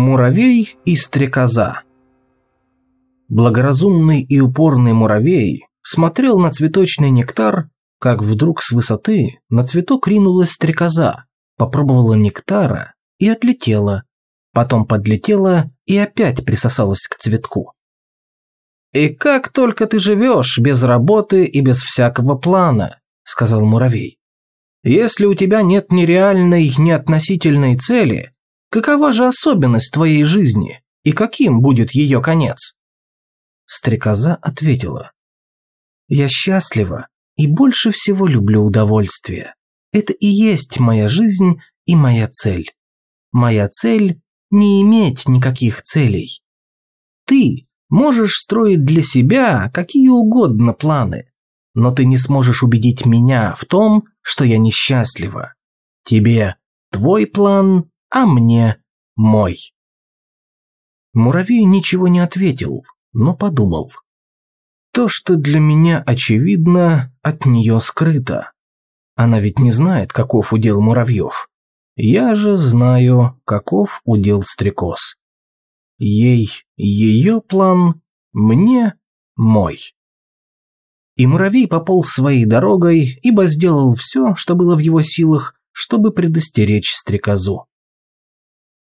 Муравей и стрекоза Благоразумный и упорный муравей смотрел на цветочный нектар, как вдруг с высоты на цветок ринулась стрекоза, попробовала нектара и отлетела, потом подлетела и опять присосалась к цветку. «И как только ты живешь без работы и без всякого плана», – сказал муравей. «Если у тебя нет ни реальной, ни относительной цели, какова же особенность твоей жизни и каким будет ее конец?» Стрекоза ответила. «Я счастлива и больше всего люблю удовольствие. Это и есть моя жизнь и моя цель. Моя цель – не иметь никаких целей. Ты можешь строить для себя какие угодно планы, но ты не сможешь убедить меня в том, что я несчастлива. Тебе твой план, а мне мой. Муравей ничего не ответил, но подумал. То, что для меня очевидно, от нее скрыто. Она ведь не знает, каков удел муравьев. Я же знаю, каков удел стрекоз. Ей ее план, мне мой. И муравей пополз своей дорогой, ибо сделал все, что было в его силах, чтобы предостеречь стрекозу.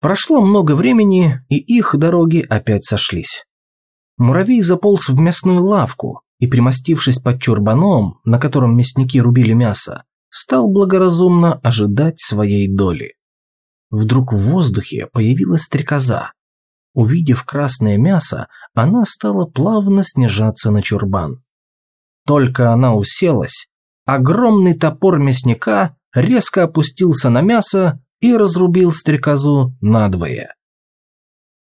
Прошло много времени, и их дороги опять сошлись. Муравей заполз в мясную лавку и, примостившись под чурбаном, на котором мясники рубили мясо, стал благоразумно ожидать своей доли. Вдруг в воздухе появилась стрекоза. Увидев красное мясо, она стала плавно снижаться на чурбан. Только она уселась, огромный топор мясника резко опустился на мясо и разрубил стрекозу надвое.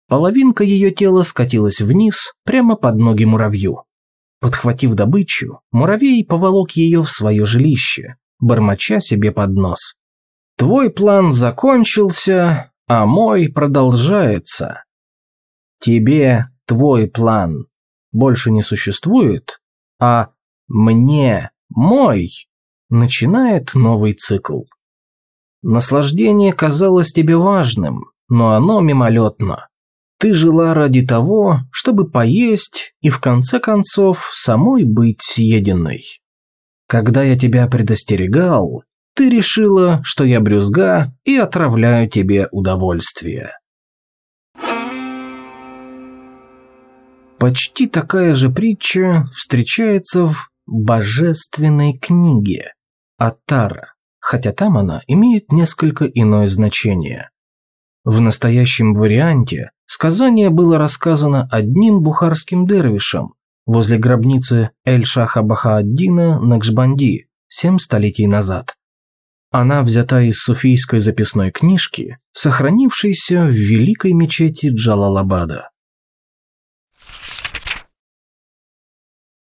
Половинка ее тела скатилась вниз, прямо под ноги муравью. Подхватив добычу, муравей поволок ее в свое жилище, бормоча себе под нос. «Твой план закончился, а мой продолжается. Тебе твой план больше не существует, а мне мой начинает новый цикл. Наслаждение казалось тебе важным, но оно мимолетно. Ты жила ради того, чтобы поесть и в конце концов самой быть съеденной. Когда я тебя предостерегал, ты решила, что я брюзга и отравляю тебе удовольствие. Почти такая же притча встречается в «Божественной книге» Атара, хотя там она имеет несколько иное значение. В настоящем варианте сказание было рассказано одним бухарским дервишем возле гробницы Эль-Шаха Бахааддина Накшбанди семь столетий назад. Она взята из суфийской записной книжки, сохранившейся в великой мечети Джалалабада.